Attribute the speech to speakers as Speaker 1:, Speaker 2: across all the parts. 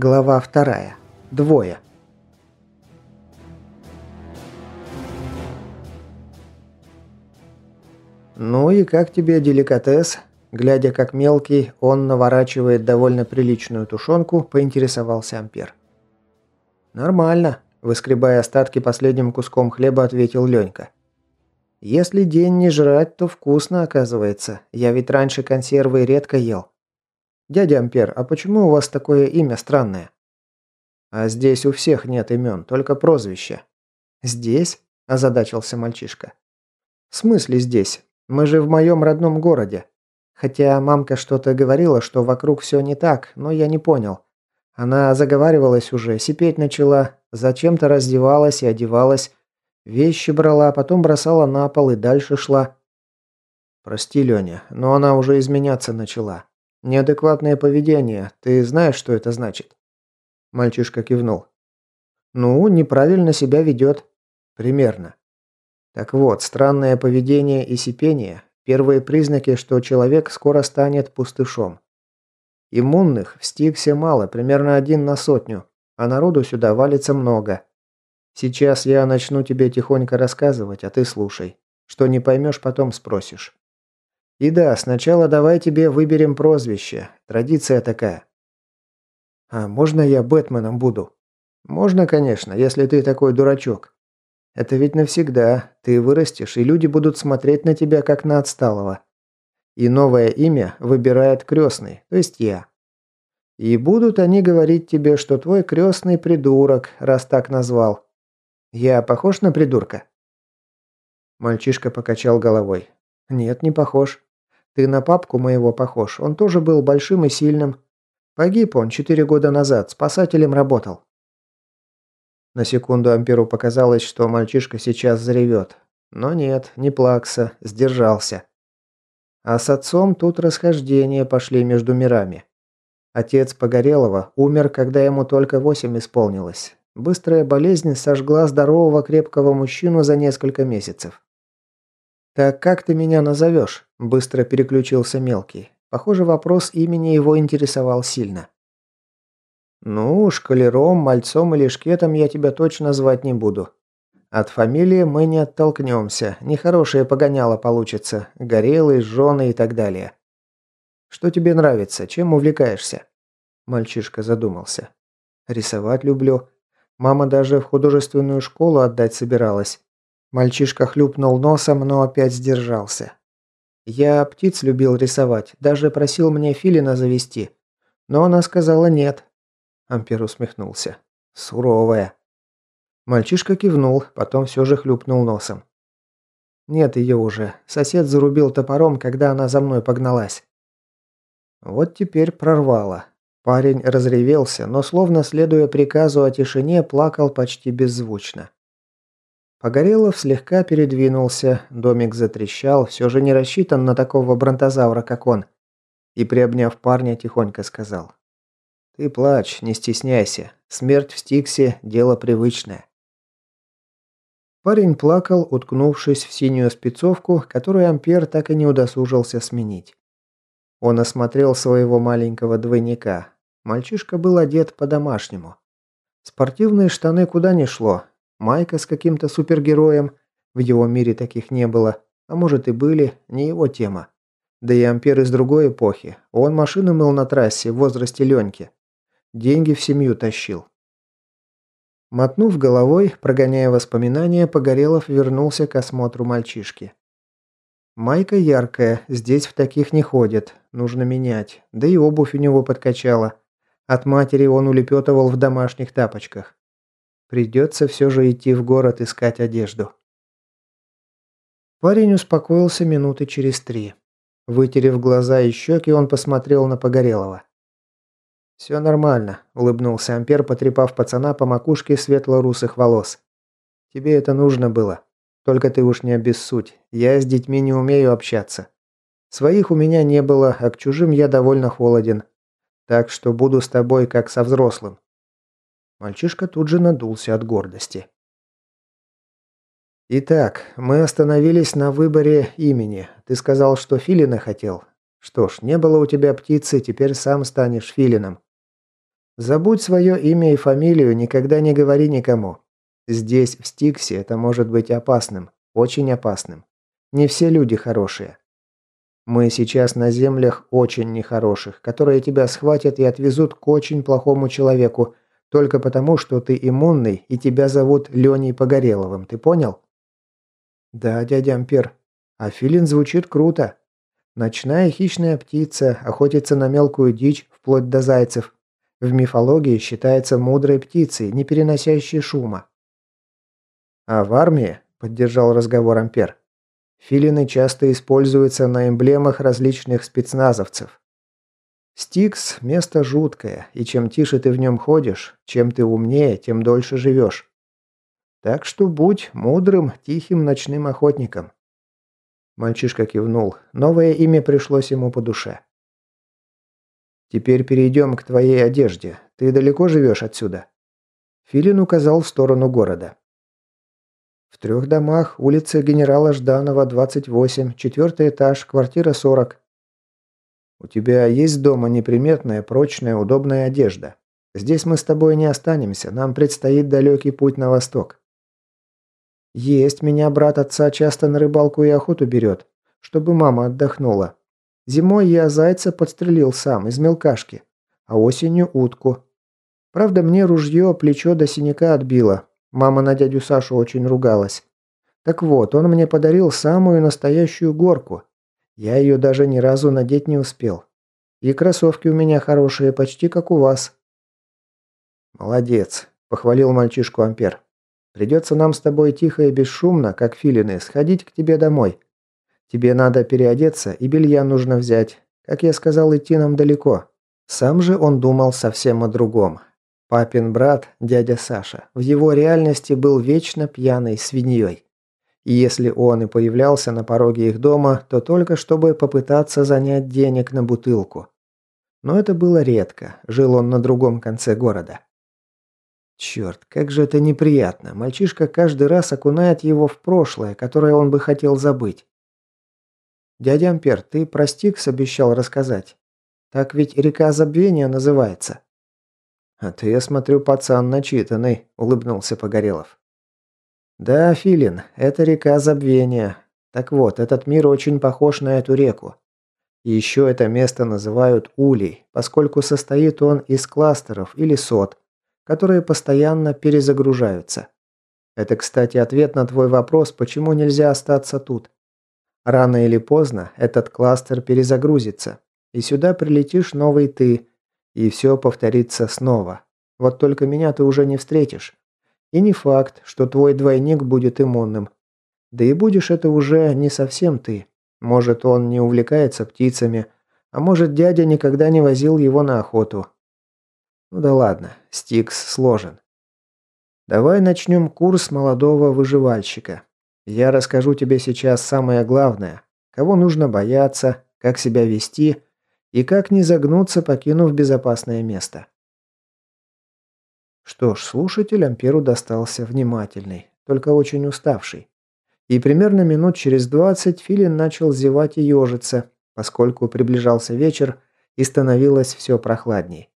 Speaker 1: Глава вторая. Двое. «Ну и как тебе деликатес?» Глядя, как мелкий, он наворачивает довольно приличную тушенку, поинтересовался Ампер. «Нормально», – выскребая остатки последним куском хлеба, ответил Ленька. «Если день не жрать, то вкусно, оказывается. Я ведь раньше консервы редко ел. Дядя Ампер, а почему у вас такое имя странное?» «А здесь у всех нет имен, только прозвища». «Здесь?» – озадачился мальчишка. «В смысле здесь? Мы же в моем родном городе. Хотя мамка что-то говорила, что вокруг все не так, но я не понял. Она заговаривалась уже, сипеть начала, зачем-то раздевалась и одевалась, вещи брала, потом бросала на пол и дальше шла. Прости, Леня, но она уже изменяться начала. Неадекватное поведение, ты знаешь, что это значит? Мальчишка кивнул. Ну, неправильно себя ведет. Примерно. Так вот, странное поведение и сипение – первые признаки, что человек скоро станет пустышом. Иммунных в Стиксе мало, примерно один на сотню, а народу сюда валится много. Сейчас я начну тебе тихонько рассказывать, а ты слушай. Что не поймешь, потом спросишь. И да, сначала давай тебе выберем прозвище. Традиция такая. А можно я Бэтменом буду? Можно, конечно, если ты такой дурачок. Это ведь навсегда. Ты вырастешь, и люди будут смотреть на тебя, как на отсталого. И новое имя выбирает крестный, то есть я. И будут они говорить тебе, что твой крестный придурок, раз так назвал. Я похож на придурка?» Мальчишка покачал головой. «Нет, не похож. Ты на папку моего похож. Он тоже был большим и сильным. Погиб он четыре года назад, спасателем работал. На секунду Амперу показалось, что мальчишка сейчас заревет. Но нет, не плакса, сдержался. А с отцом тут расхождения пошли между мирами. Отец Погорелова умер, когда ему только восемь исполнилось. Быстрая болезнь сожгла здорового крепкого мужчину за несколько месяцев. «Так как ты меня назовешь?» – быстро переключился мелкий. Похоже, вопрос имени его интересовал сильно. «Ну, шкалером, мальцом или шкетом я тебя точно звать не буду. От фамилии мы не оттолкнемся, нехорошее погоняло получится, горелый, жженый и так далее. Что тебе нравится, чем увлекаешься?» Мальчишка задумался. «Рисовать люблю. Мама даже в художественную школу отдать собиралась». Мальчишка хлюпнул носом, но опять сдержался. «Я птиц любил рисовать, даже просил мне филина завести. Но она сказала нет, Ампер усмехнулся. «Суровая». Мальчишка кивнул, потом все же хлюпнул носом. «Нет ее уже. Сосед зарубил топором, когда она за мной погналась». Вот теперь прорвало. Парень разревелся, но словно следуя приказу о тишине, плакал почти беззвучно. Погорелов слегка передвинулся, домик затрещал, все же не рассчитан на такого бронтозавра, как он. И, приобняв парня, тихонько сказал. Ты плачь, не стесняйся. Смерть в Стиксе – дело привычное. Парень плакал, уткнувшись в синюю спецовку, которую Ампер так и не удосужился сменить. Он осмотрел своего маленького двойника. Мальчишка был одет по-домашнему. Спортивные штаны куда ни шло. Майка с каким-то супергероем. В его мире таких не было. А может и были, не его тема. Да и Ампер из другой эпохи. Он машину мыл на трассе в возрасте Леньки. Деньги в семью тащил. Мотнув головой, прогоняя воспоминания, Погорелов вернулся к осмотру мальчишки. Майка яркая, здесь в таких не ходят, нужно менять, да и обувь у него подкачала. От матери он улепетывал в домашних тапочках. Придется все же идти в город искать одежду. Парень успокоился минуты через три. Вытерев глаза и щеки, он посмотрел на Погорелова. «Все нормально», – улыбнулся Ампер, потрепав пацана по макушке светло-русых волос. «Тебе это нужно было. Только ты уж не обессудь. Я с детьми не умею общаться. Своих у меня не было, а к чужим я довольно холоден. Так что буду с тобой как со взрослым». Мальчишка тут же надулся от гордости. «Итак, мы остановились на выборе имени. Ты сказал, что Филина хотел. Что ж, не было у тебя птицы, теперь сам станешь Филином. Забудь свое имя и фамилию, никогда не говори никому. Здесь, в Стиксе, это может быть опасным. Очень опасным. Не все люди хорошие. Мы сейчас на землях очень нехороших, которые тебя схватят и отвезут к очень плохому человеку, только потому, что ты иммунный и тебя зовут Леней Погореловым, ты понял? Да, дядя Ампер. А филин звучит круто. Ночная хищная птица, охотится на мелкую дичь, вплоть до зайцев. В мифологии считается мудрой птицей, не переносящей шума. А в армии, поддержал разговор Ампер, Филины часто используются на эмблемах различных спецназовцев. Стикс – место жуткое, и чем тише ты в нем ходишь, чем ты умнее, тем дольше живешь. Так что будь мудрым, тихим ночным охотником. Мальчишка кивнул. Новое имя пришлось ему по душе. «Теперь перейдем к твоей одежде. Ты далеко живешь отсюда?» Филин указал в сторону города. В трех домах, улица генерала Жданова, 28, четвертый этаж, квартира 40. У тебя есть дома неприметная, прочная, удобная одежда. Здесь мы с тобой не останемся, нам предстоит далекий путь на восток. Есть меня брат отца часто на рыбалку и охоту берет, чтобы мама отдохнула. Зимой я зайца подстрелил сам, из мелкашки, а осенью утку. Правда, мне ружье плечо до синяка отбило, Мама на дядю Сашу очень ругалась. Так вот, он мне подарил самую настоящую горку. Я ее даже ни разу надеть не успел. И кроссовки у меня хорошие, почти как у вас. Молодец, похвалил мальчишку Ампер. Придется нам с тобой тихо и бесшумно, как филины, сходить к тебе домой. Тебе надо переодеться и белья нужно взять. Как я сказал, идти нам далеко. Сам же он думал совсем о другом. Папин брат, дядя Саша, в его реальности был вечно пьяной свиньей. И если он и появлялся на пороге их дома, то только чтобы попытаться занять денег на бутылку. Но это было редко, жил он на другом конце города. Черт, как же это неприятно. Мальчишка каждый раз окунает его в прошлое, которое он бы хотел забыть. «Дядя Ампер, ты про Стикс обещал рассказать. Так ведь река забвения называется». «А ты, я смотрю, пацан начитанный», – улыбнулся Погорелов. «Да, Филин, это река забвения. Так вот, этот мир очень похож на эту реку. И еще это место называют Улей, поскольку состоит он из кластеров или сот, которые постоянно перезагружаются. Это, кстати, ответ на твой вопрос, почему нельзя остаться тут. Рано или поздно этот кластер перезагрузится, и сюда прилетишь новый ты, и все повторится снова. Вот только меня ты уже не встретишь. И не факт, что твой двойник будет иммунным. Да и будешь это уже не совсем ты. Может, он не увлекается птицами, а может, дядя никогда не возил его на охоту. Ну да ладно, Стикс сложен. Давай начнем курс молодого выживальщика. Я расскажу тебе сейчас самое главное. Кого нужно бояться, как себя вести – и как не загнуться, покинув безопасное место. Что ж, слушатель Амперу достался внимательный, только очень уставший. И примерно минут через двадцать Филин начал зевать и ежиться, поскольку приближался вечер и становилось все прохладней.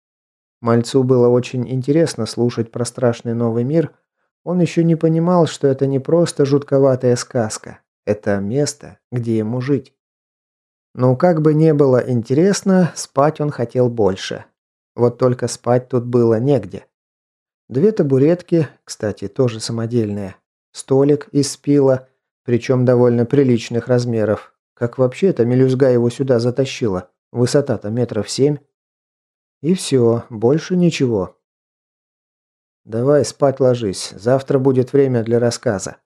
Speaker 1: Мальцу было очень интересно слушать про страшный новый мир. Он еще не понимал, что это не просто жутковатая сказка. Это место, где ему жить. Ну, как бы не было интересно, спать он хотел больше. Вот только спать тут было негде. Две табуретки, кстати, тоже самодельные. Столик из спила, причем довольно приличных размеров. Как вообще эта мелюзга его сюда затащила? Высота-то метров семь. И все, больше ничего. «Давай спать ложись, завтра будет время для рассказа».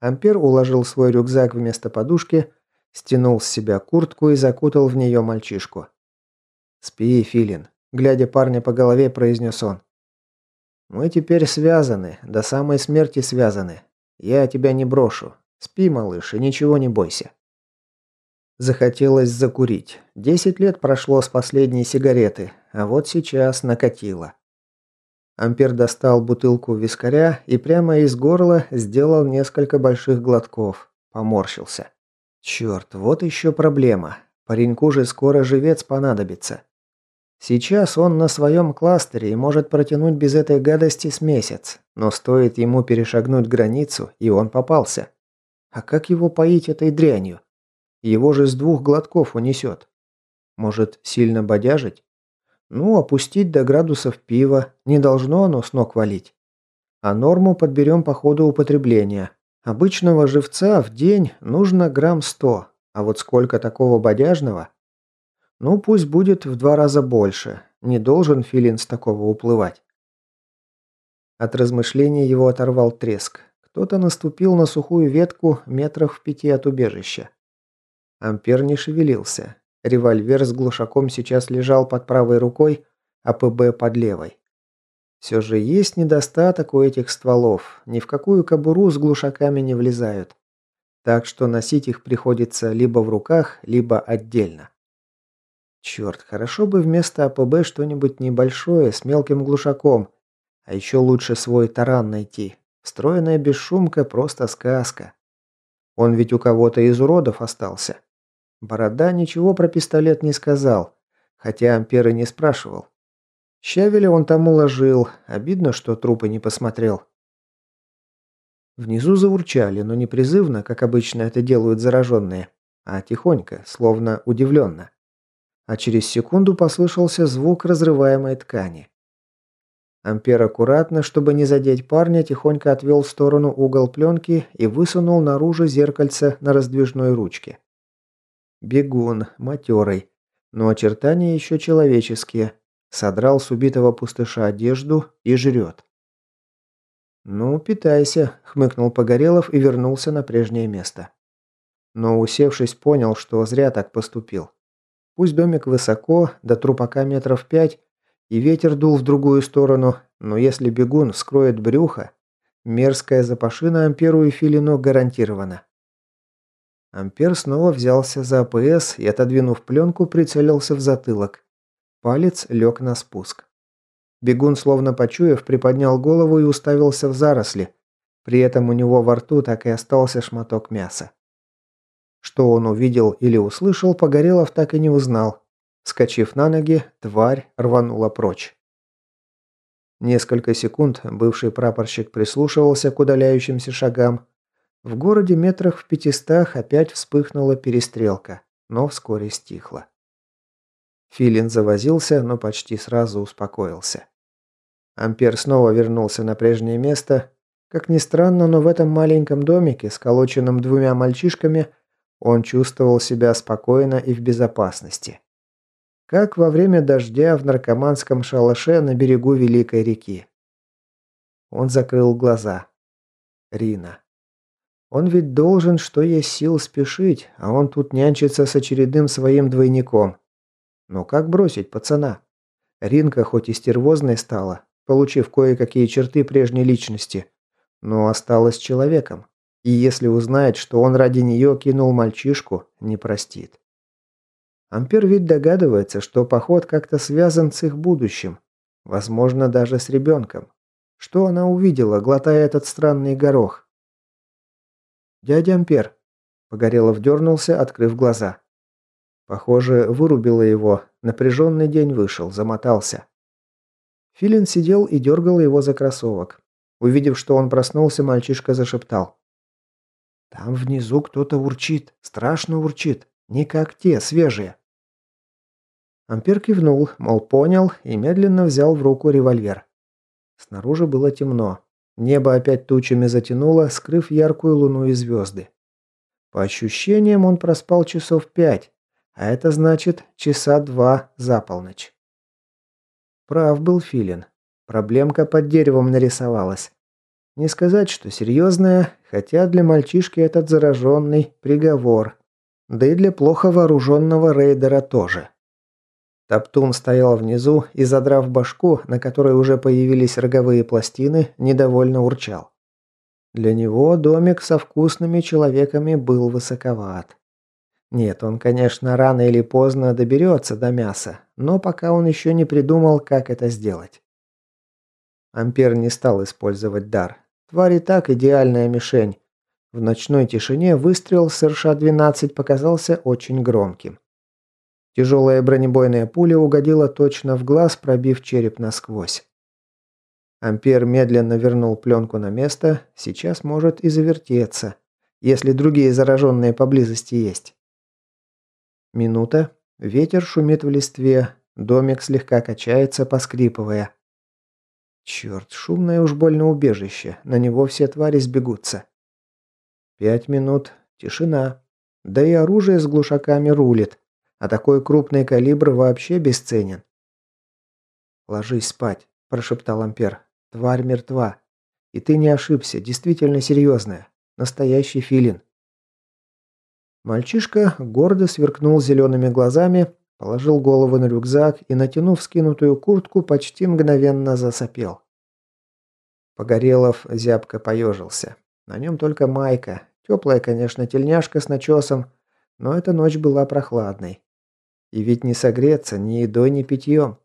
Speaker 1: Ампер уложил свой рюкзак вместо подушки – Стянул с себя куртку и закутал в нее мальчишку. «Спи, Филин», – глядя парня по голове, произнес он. «Мы теперь связаны, до самой смерти связаны. Я тебя не брошу. Спи, малыш, и ничего не бойся». Захотелось закурить. Десять лет прошло с последней сигареты, а вот сейчас накатило. Ампер достал бутылку вискаря и прямо из горла сделал несколько больших глотков. Поморщился. Черт, вот еще проблема. Пареньку же скоро живец понадобится. Сейчас он на своем кластере и может протянуть без этой гадости с месяц, но стоит ему перешагнуть границу, и он попался. А как его поить этой дрянью? Его же с двух глотков унесет. Может, сильно бодяжить? Ну, опустить до градусов пива, не должно оно с ног валить. А норму подберем по ходу употребления. Обычного живца в день нужно грамм сто, а вот сколько такого бодяжного? Ну, пусть будет в два раза больше. Не должен филин с такого уплывать. От размышления его оторвал треск. Кто-то наступил на сухую ветку метрах в пяти от убежища. Ампер не шевелился. Револьвер с глушаком сейчас лежал под правой рукой, а ПБ под левой. Все же есть недостаток у этих стволов. Ни в какую кобуру с глушаками не влезают. Так что носить их приходится либо в руках, либо отдельно. Черт, хорошо бы вместо АПБ что-нибудь небольшое с мелким глушаком. А еще лучше свой таран найти. Встроенная бесшумка просто сказка. Он ведь у кого-то из уродов остался. Борода ничего про пистолет не сказал, хотя Ампер и не спрашивал. Щавеля он там уложил, обидно, что трупы не посмотрел. Внизу заурчали, но не призывно, как обычно это делают зараженные, а тихонько, словно удивленно. А через секунду послышался звук разрываемой ткани. Ампер аккуратно, чтобы не задеть парня, тихонько отвел в сторону угол пленки и высунул наружу зеркальце на раздвижной ручке. Бегун, матерый, но очертания еще человеческие. Содрал с убитого пустыша одежду и жрет. «Ну, питайся», — хмыкнул Погорелов и вернулся на прежнее место. Но, усевшись, понял, что зря так поступил. Пусть домик высоко, до трупака метров пять, и ветер дул в другую сторону, но если бегун вскроет брюхо, мерзкая запашина Амперу и Филину гарантирована. Ампер снова взялся за АПС и, отодвинув пленку, прицелился в затылок. Палец лег на спуск. Бегун, словно почуяв, приподнял голову и уставился в заросли. При этом у него во рту так и остался шматок мяса. Что он увидел или услышал, Погорелов так и не узнал. Скочив на ноги, тварь рванула прочь. Несколько секунд бывший прапорщик прислушивался к удаляющимся шагам, в городе метрах в пятистах опять вспыхнула перестрелка, но вскоре стихла. Филин завозился, но почти сразу успокоился. Ампер снова вернулся на прежнее место. Как ни странно, но в этом маленьком домике, сколоченном двумя мальчишками, он чувствовал себя спокойно и в безопасности. Как во время дождя в наркоманском шалаше на берегу Великой реки. Он закрыл глаза. Рина. Он ведь должен, что есть сил, спешить, а он тут нянчится с очередным своим двойником. Но как бросить пацана? Ринка хоть и стервозной стала, получив кое-какие черты прежней личности, но осталась человеком. И если узнает, что он ради нее кинул мальчишку, не простит. Ампер ведь догадывается, что поход как-то связан с их будущим. Возможно, даже с ребенком. Что она увидела, глотая этот странный горох? «Дядя Ампер!» Погорелов дернулся, открыв глаза. Похоже, вырубило его. Напряженный день вышел, замотался. Филин сидел и дергал его за кроссовок. Увидев, что он проснулся, мальчишка зашептал. «Там внизу кто-то урчит, страшно урчит, не как те, свежие». Ампер кивнул, мол, понял, и медленно взял в руку револьвер. Снаружи было темно. Небо опять тучами затянуло, скрыв яркую луну и звезды. По ощущениям, он проспал часов пять, а это значит часа два за полночь. Прав был Филин. Проблемка под деревом нарисовалась. Не сказать, что серьезная, хотя для мальчишки этот зараженный приговор. Да и для плохо вооруженного рейдера тоже. Топтун стоял внизу и, задрав башку, на которой уже появились роговые пластины, недовольно урчал. Для него домик со вкусными человеками был высоковат. Нет, он, конечно, рано или поздно доберется до мяса, но пока он еще не придумал, как это сделать. Ампер не стал использовать дар. Тварь и так идеальная мишень. В ночной тишине выстрел с РШ-12 показался очень громким. Тяжелая бронебойная пуля угодила точно в глаз, пробив череп насквозь. Ампер медленно вернул пленку на место, сейчас может и завертеться, если другие зараженные поблизости есть. Минута. Ветер шумит в листве, домик слегка качается, поскрипывая. Черт, шумное уж больно убежище, на него все твари сбегутся. Пять минут. Тишина. Да и оружие с глушаками рулит. А такой крупный калибр вообще бесценен. «Ложись спать», – прошептал Ампер. «Тварь мертва. И ты не ошибся, действительно серьезная. Настоящий филин». Мальчишка гордо сверкнул зелеными глазами, положил голову на рюкзак и, натянув скинутую куртку, почти мгновенно засопел. Погорелов зябко поежился. На нем только майка. Теплая, конечно, тельняшка с начесом, но эта ночь была прохладной. И ведь не согреться ни едой, ни питьем.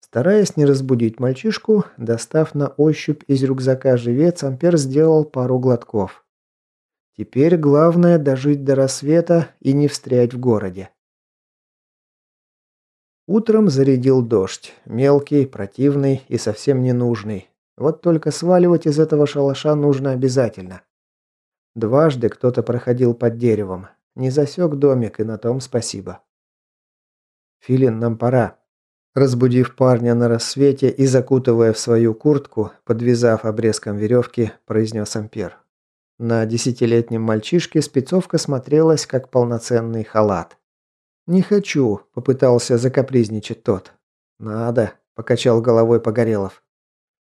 Speaker 1: Стараясь не разбудить мальчишку, достав на ощупь из рюкзака живец, Ампер сделал пару глотков. Теперь главное дожить до рассвета и не встрять в городе. Утром зарядил дождь. Мелкий, противный и совсем ненужный. Вот только сваливать из этого шалаша нужно обязательно. Дважды кто-то проходил под деревом. Не засек домик, и на том спасибо. «Филин, нам пора». Разбудив парня на рассвете и закутывая в свою куртку, подвязав обрезком веревки, произнес Ампер. На десятилетнем мальчишке спецовка смотрелась как полноценный халат. «Не хочу», – попытался закапризничать тот. «Надо», – покачал головой Погорелов.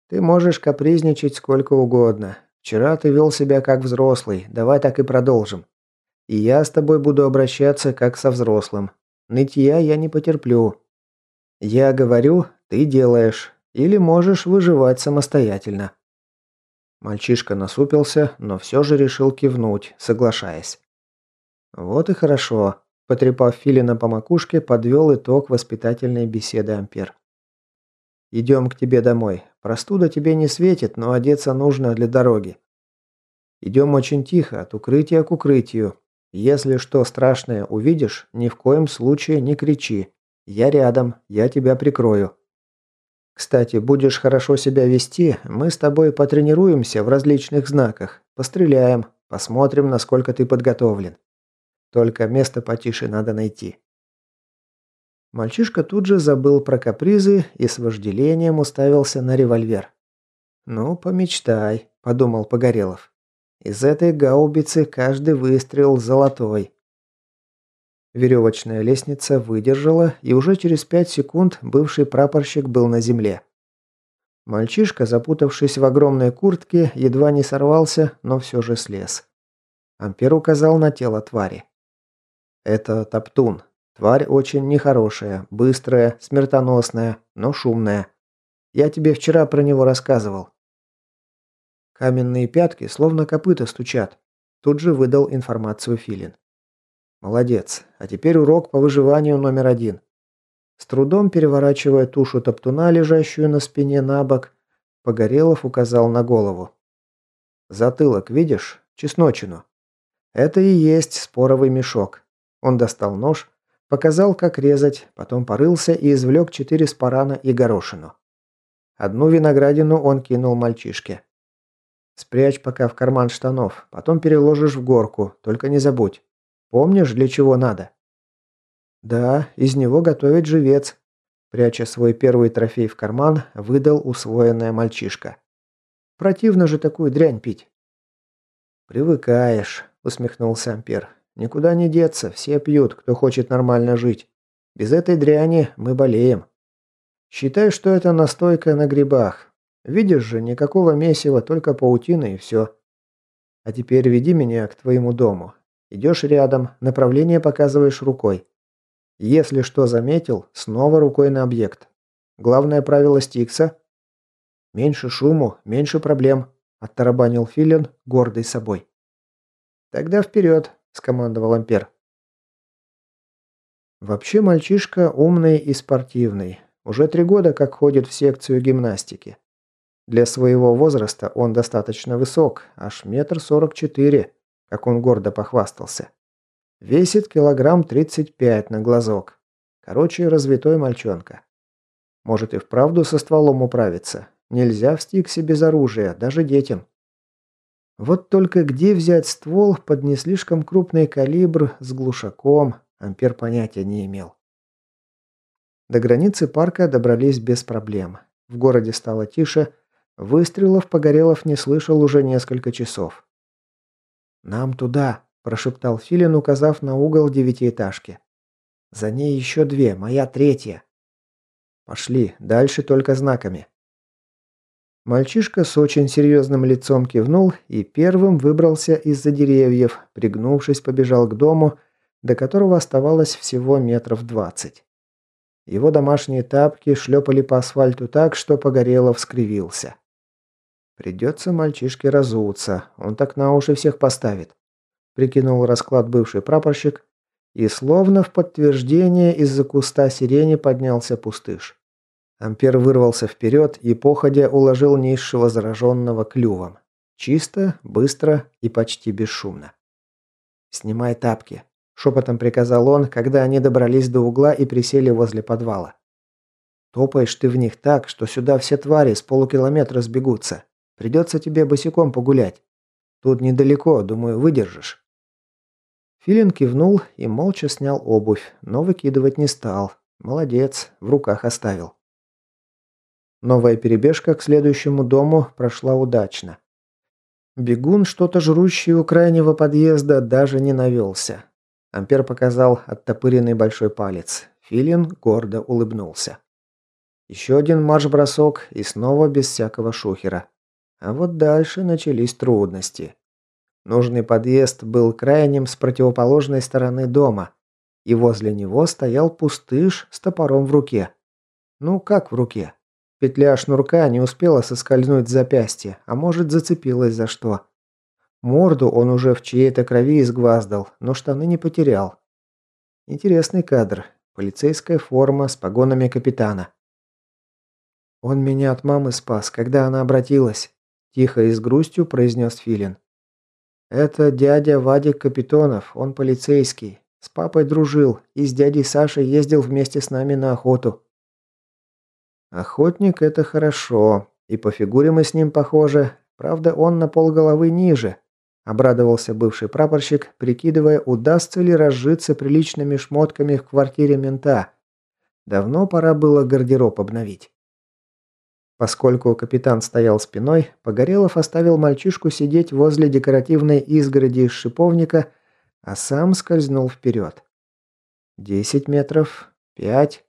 Speaker 1: «Ты можешь капризничать сколько угодно. Вчера ты вел себя как взрослый, давай так и продолжим. И я с тобой буду обращаться как со взрослым. Нытья я не потерплю. Я говорю, ты делаешь. Или можешь выживать самостоятельно». Мальчишка насупился, но все же решил кивнуть, соглашаясь. «Вот и хорошо», – потрепав Филина по макушке, подвел итог воспитательной беседы Ампер. «Идем к тебе домой. Простуда тебе не светит, но одеться нужно для дороги. Идем очень тихо, от укрытия к укрытию, если что страшное увидишь, ни в коем случае не кричи. Я рядом, я тебя прикрою. Кстати, будешь хорошо себя вести, мы с тобой потренируемся в различных знаках, постреляем, посмотрим, насколько ты подготовлен. Только место потише надо найти. Мальчишка тут же забыл про капризы и с вожделением уставился на револьвер. «Ну, помечтай», – подумал Погорелов. Из этой гаубицы каждый выстрел золотой. Веревочная лестница выдержала, и уже через пять секунд бывший прапорщик был на земле. Мальчишка, запутавшись в огромной куртке, едва не сорвался, но все же слез. Ампер указал на тело твари. «Это Топтун. Тварь очень нехорошая, быстрая, смертоносная, но шумная. Я тебе вчера про него рассказывал. Каменные пятки словно копыта стучат. Тут же выдал информацию Филин. Молодец. А теперь урок по выживанию номер один. С трудом переворачивая тушу топтуна, лежащую на спине на бок, Погорелов указал на голову. «Затылок, видишь? Чесночину. Это и есть споровый мешок». Он достал нож, показал, как резать, потом порылся и извлек четыре спарана и горошину. Одну виноградину он кинул мальчишке. Спрячь пока в карман штанов, потом переложишь в горку, только не забудь. Помнишь, для чего надо?» «Да, из него готовить живец», пряча свой первый трофей в карман, выдал усвоенная мальчишка. «Противно же такую дрянь пить». «Привыкаешь», – усмехнулся Ампер. «Никуда не деться, все пьют, кто хочет нормально жить. Без этой дряни мы болеем. Считай, что это настойка на грибах. Видишь же, никакого месива, только паутина и все. А теперь веди меня к твоему дому. Идешь рядом, направление показываешь рукой. Если что заметил, снова рукой на объект. Главное правило Стикса – меньше шуму, меньше проблем, оттарабанил Филин, гордый собой. Тогда вперед, скомандовал Ампер. Вообще мальчишка умный и спортивный. Уже три года как ходит в секцию гимнастики. Для своего возраста он достаточно высок, аж метр сорок четыре, как он гордо похвастался. Весит килограмм 35 на глазок. Короче, развитой мальчонка. Может и вправду со стволом управиться. Нельзя в стиксе без оружия, даже детям. Вот только где взять ствол под не слишком крупный калибр с глушаком, Ампер понятия не имел. До границы парка добрались без проблем. В городе стало тише, выстрелов Погорелов не слышал уже несколько часов. «Нам туда», – прошептал Филин, указав на угол девятиэтажки. «За ней еще две, моя третья». «Пошли, дальше только знаками». Мальчишка с очень серьезным лицом кивнул и первым выбрался из-за деревьев, пригнувшись, побежал к дому, до которого оставалось всего метров двадцать. Его домашние тапки шлепали по асфальту так, что Погорелов скривился. Придется мальчишке разуться, он так на уши всех поставит. Прикинул расклад бывший прапорщик, и словно в подтверждение из-за куста сирени поднялся пустыш. Ампер вырвался вперед и походя уложил низшего зараженного клювом. Чисто, быстро и почти бесшумно. «Снимай тапки», – шепотом приказал он, когда они добрались до угла и присели возле подвала. «Топаешь ты в них так, что сюда все твари с полукилометра сбегутся. Придется тебе босиком погулять. Тут недалеко, думаю, выдержишь». Филин кивнул и молча снял обувь, но выкидывать не стал. Молодец, в руках оставил. Новая перебежка к следующему дому прошла удачно. Бегун, что-то жрущий у крайнего подъезда, даже не навелся. Ампер показал оттопыренный большой палец. Филин гордо улыбнулся. Еще один марш-бросок и снова без всякого шухера. А вот дальше начались трудности. Нужный подъезд был крайним с противоположной стороны дома, и возле него стоял пустыш с топором в руке. Ну, как в руке? Петля шнурка не успела соскользнуть с запястья, а может зацепилась за что. Морду он уже в чьей-то крови изгваздал, но штаны не потерял. Интересный кадр. Полицейская форма с погонами капитана. «Он меня от мамы спас, когда она обратилась», – тихо и с грустью произнес Филин. «Это дядя Вадик Капитонов, он полицейский. С папой дружил и с дядей Сашей ездил вместе с нами на охоту». «Охотник – это хорошо, и по фигуре мы с ним похожи. Правда, он на полголовы ниже, Обрадовался бывший прапорщик, прикидывая, удастся ли разжиться приличными шмотками в квартире мента. Давно пора было гардероб обновить. Поскольку капитан стоял спиной, Погорелов оставил мальчишку сидеть возле декоративной изгороди из шиповника, а сам скользнул вперед. Десять метров, пять.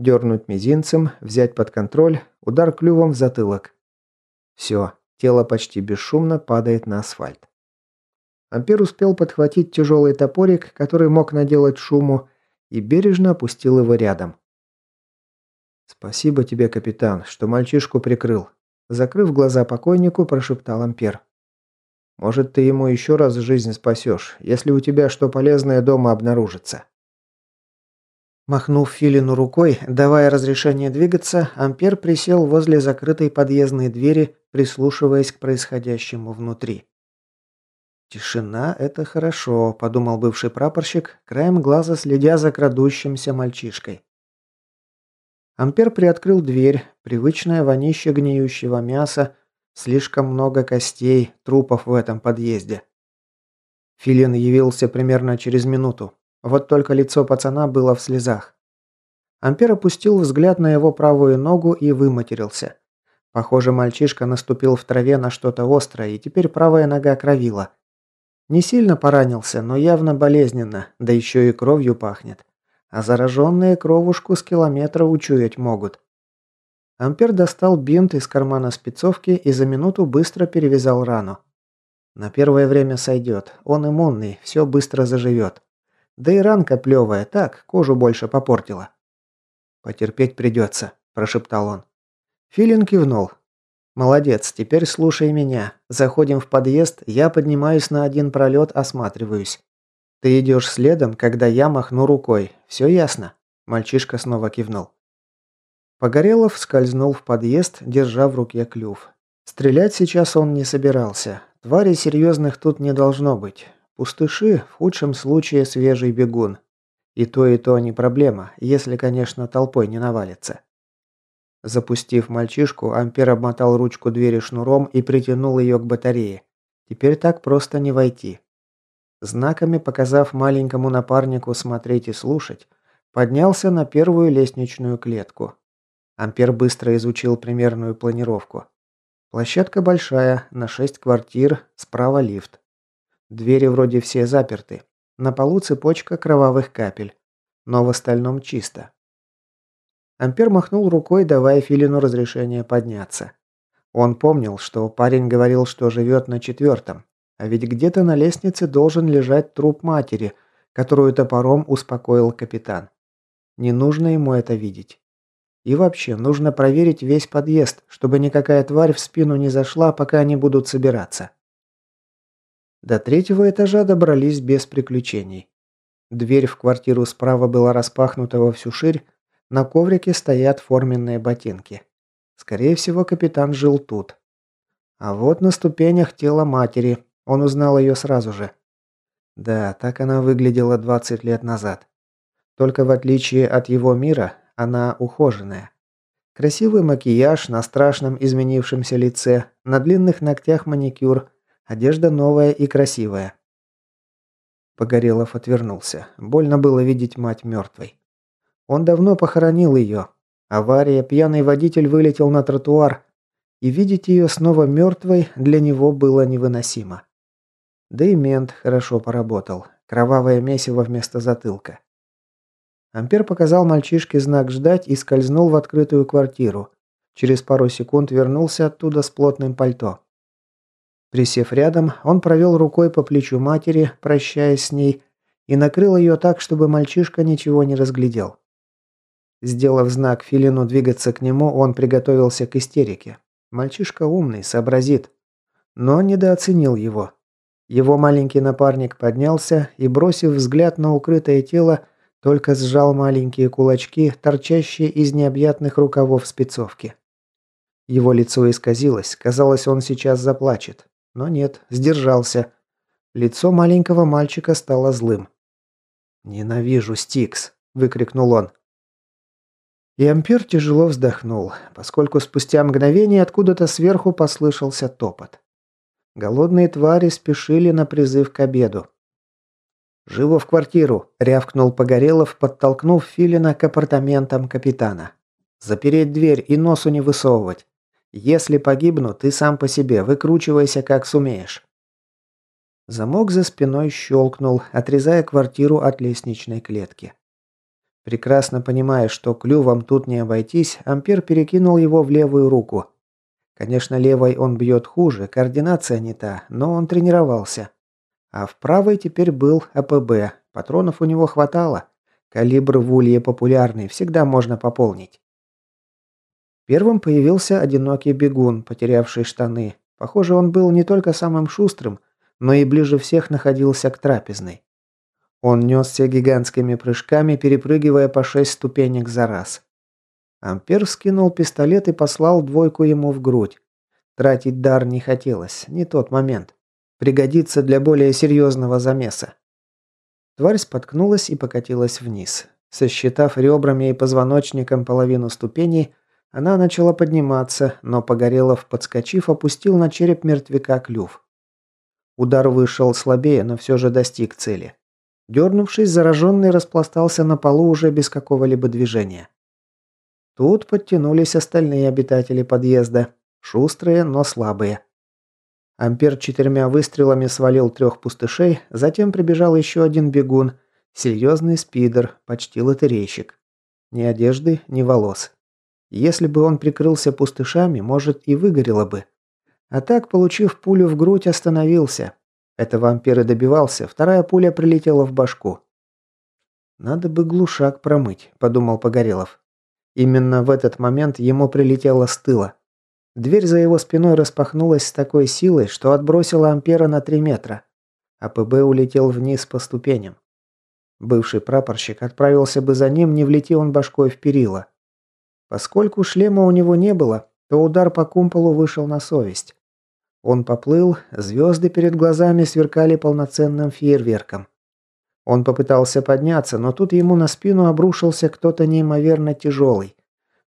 Speaker 1: Дернуть мизинцем, взять под контроль, удар клювом в затылок. Все, тело почти бесшумно падает на асфальт. Ампер успел подхватить тяжелый топорик, который мог наделать шуму, и бережно опустил его рядом. «Спасибо тебе, капитан, что мальчишку прикрыл», закрыв глаза покойнику, прошептал Ампер. «Может, ты ему еще раз жизнь спасешь, если у тебя что полезное дома обнаружится». Махнув Филину рукой, давая разрешение двигаться, Ампер присел возле закрытой подъездной двери, прислушиваясь к происходящему внутри. «Тишина – это хорошо», – подумал бывший прапорщик, краем глаза следя за крадущимся мальчишкой. Ампер приоткрыл дверь, привычное вонище гниющего мяса, слишком много костей, трупов в этом подъезде. Филин явился примерно через минуту. Вот только лицо пацана было в слезах. Ампер опустил взгляд на его правую ногу и выматерился. Похоже, мальчишка наступил в траве на что-то острое, и теперь правая нога кровила. Не сильно поранился, но явно болезненно, да еще и кровью пахнет. А зараженные кровушку с километра учуять могут. Ампер достал бинт из кармана спецовки и за минуту быстро перевязал рану. На первое время сойдет, он иммунный, все быстро заживет. Да и ранка плевая, так, кожу больше попортила. «Потерпеть придется», – прошептал он. Филин кивнул. «Молодец, теперь слушай меня. Заходим в подъезд, я поднимаюсь на один пролет, осматриваюсь. Ты идешь следом, когда я махну рукой. Все ясно?» Мальчишка снова кивнул. Погорелов скользнул в подъезд, держа в руке клюв. Стрелять сейчас он не собирался. Тварей серьезных тут не должно быть. Пустыши, в худшем случае свежий бегун. И то, и то не проблема, если, конечно, толпой не навалится. Запустив мальчишку, Ампер обмотал ручку двери шнуром и притянул ее к батарее. Теперь так просто не войти. Знаками показав маленькому напарнику смотреть и слушать, поднялся на первую лестничную клетку. Ампер быстро изучил примерную планировку. Площадка большая, на шесть квартир, справа лифт. Двери вроде все заперты. На полу цепочка кровавых капель. Но в остальном чисто. Ампер махнул рукой, давая Филину разрешение подняться. Он помнил, что парень говорил, что живет на четвертом, а ведь где-то на лестнице должен лежать труп матери, которую топором успокоил капитан. Не нужно ему это видеть. И вообще, нужно проверить весь подъезд, чтобы никакая тварь в спину не зашла, пока они будут собираться. До третьего этажа добрались без приключений. Дверь в квартиру справа была распахнута во всю ширь, на коврике стоят форменные ботинки. Скорее всего, капитан жил тут. А вот на ступенях тело матери. Он узнал ее сразу же. Да, так она выглядела 20 лет назад. Только в отличие от его мира, она ухоженная. Красивый макияж на страшном изменившемся лице, на длинных ногтях маникюр, одежда новая и красивая. Погорелов отвернулся. Больно было видеть мать мертвой. Он давно похоронил ее. Авария, пьяный водитель вылетел на тротуар, и видеть ее снова мертвой для него было невыносимо. Да и мент хорошо поработал. Кровавое месиво вместо затылка. Ампер показал мальчишке знак «Ждать» и скользнул в открытую квартиру. Через пару секунд вернулся оттуда с плотным пальто. Присев рядом, он провел рукой по плечу матери, прощаясь с ней, и накрыл ее так, чтобы мальчишка ничего не разглядел. Сделав знак Филину двигаться к нему, он приготовился к истерике. Мальчишка умный, сообразит. Но недооценил его. Его маленький напарник поднялся и, бросив взгляд на укрытое тело, только сжал маленькие кулачки, торчащие из необъятных рукавов спецовки. Его лицо исказилось, казалось, он сейчас заплачет. Но нет, сдержался. Лицо маленького мальчика стало злым. «Ненавижу Стикс!» – выкрикнул он. И Ампер тяжело вздохнул, поскольку спустя мгновение откуда-то сверху послышался топот. Голодные твари спешили на призыв к обеду. «Живо в квартиру!» – рявкнул Погорелов, подтолкнув Филина к апартаментам капитана. «Запереть дверь и носу не высовывать. Если погибну, ты сам по себе, выкручивайся как сумеешь». Замок за спиной щелкнул, отрезая квартиру от лестничной клетки. Прекрасно понимая, что клювом тут не обойтись, Ампер перекинул его в левую руку. Конечно, левой он бьет хуже, координация не та, но он тренировался. А в правой теперь был АПБ, патронов у него хватало. Калибр в улье популярный, всегда можно пополнить. Первым появился одинокий бегун, потерявший штаны. Похоже, он был не только самым шустрым, но и ближе всех находился к трапезной. Он несся гигантскими прыжками, перепрыгивая по шесть ступенек за раз. Ампер скинул пистолет и послал двойку ему в грудь. Тратить дар не хотелось, не тот момент. Пригодится для более серьезного замеса. Тварь споткнулась и покатилась вниз. Сосчитав ребрами и позвоночником половину ступеней, она начала подниматься, но Погорелов, подскочив, опустил на череп мертвяка клюв. Удар вышел слабее, но все же достиг цели. Дернувшись, зараженный распластался на полу уже без какого-либо движения. Тут подтянулись остальные обитатели подъезда. Шустрые, но слабые. Ампер четырьмя выстрелами свалил трех пустышей, затем прибежал еще один бегун. Серьезный спидер, почти лотерейщик. Ни одежды, ни волос. Если бы он прикрылся пустышами, может и выгорело бы. А так, получив пулю в грудь, остановился. Это вампир и добивался, вторая пуля прилетела в башку. «Надо бы глушак промыть», – подумал Погорелов. Именно в этот момент ему прилетело с тыла. Дверь за его спиной распахнулась с такой силой, что отбросила Ампера на три метра. А ПБ улетел вниз по ступеням. Бывший прапорщик отправился бы за ним, не влети он башкой в перила. Поскольку шлема у него не было, то удар по кумполу вышел на совесть. Он поплыл, звезды перед глазами сверкали полноценным фейерверком. Он попытался подняться, но тут ему на спину обрушился кто-то неимоверно тяжелый.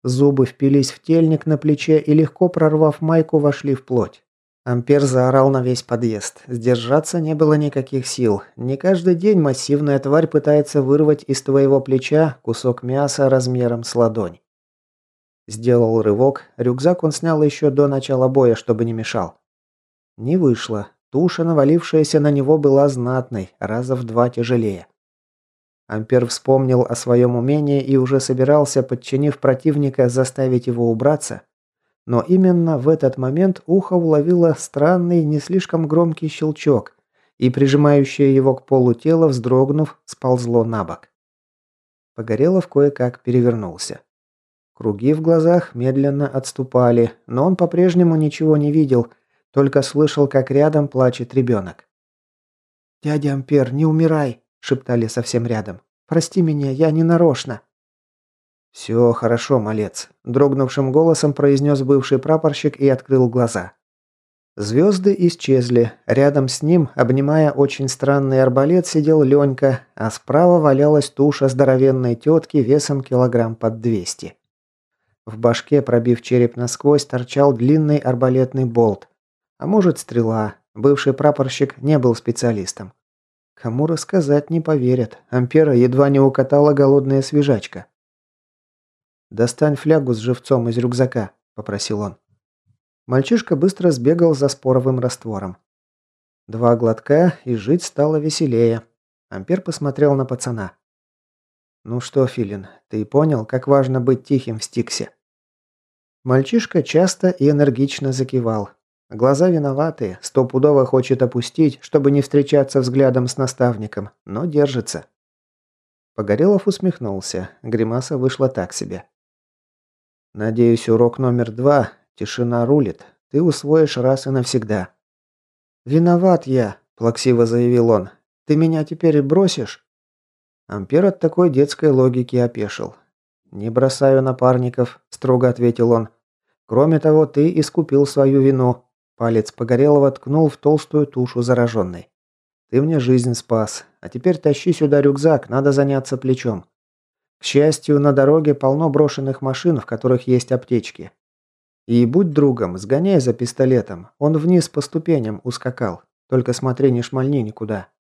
Speaker 1: Зубы впились в тельник на плече и, легко прорвав майку, вошли в плоть. Ампер заорал на весь подъезд. Сдержаться не было никаких сил. Не каждый день массивная тварь пытается вырвать из твоего плеча кусок мяса размером с ладонь. Сделал рывок, рюкзак он снял еще до начала боя, чтобы не мешал. Не вышло. Туша, навалившаяся на него, была знатной, раза в два тяжелее. Ампер вспомнил о своем умении и уже собирался, подчинив противника, заставить его убраться. Но именно в этот момент ухо уловило странный, не слишком громкий щелчок, и прижимающее его к полу тело, вздрогнув, сползло на бок. Погорелов кое-как перевернулся. Круги в глазах медленно отступали, но он по-прежнему ничего не видел, только слышал, как рядом плачет ребенок. «Дядя Ампер, не умирай!» – шептали совсем рядом. «Прости меня, я не нарочно!» «Все хорошо, малец», – дрогнувшим голосом произнес бывший прапорщик и открыл глаза. Звезды исчезли. Рядом с ним, обнимая очень странный арбалет, сидел Ленька, а справа валялась туша здоровенной тетки весом килограмм под двести. В башке, пробив череп насквозь, торчал длинный арбалетный болт. А может, стрела. Бывший прапорщик не был специалистом. Кому рассказать не поверят. Ампера едва не укатала голодная свежачка. «Достань флягу с живцом из рюкзака», – попросил он. Мальчишка быстро сбегал за споровым раствором. Два глотка, и жить стало веселее. Ампер посмотрел на пацана. «Ну что, Филин, ты понял, как важно быть тихим в Стиксе?» Мальчишка часто и энергично закивал, Глаза виноватые, стопудово хочет опустить, чтобы не встречаться взглядом с наставником, но держится. Погорелов усмехнулся. Гримаса вышла так себе. «Надеюсь, урок номер два. Тишина рулит. Ты усвоишь раз и навсегда». «Виноват я», – плаксиво заявил он. «Ты меня теперь бросишь?» Ампер от такой детской логики опешил. «Не бросаю напарников», – строго ответил он. «Кроме того, ты искупил свою вину. Палец Погорелого ткнул в толстую тушу зараженной. «Ты мне жизнь спас. А теперь тащи сюда рюкзак, надо заняться плечом. К счастью, на дороге полно брошенных машин, в которых есть аптечки. И будь другом, сгоняй за пистолетом. Он вниз по ступеням ускакал. Только смотри, не шмальни никуда».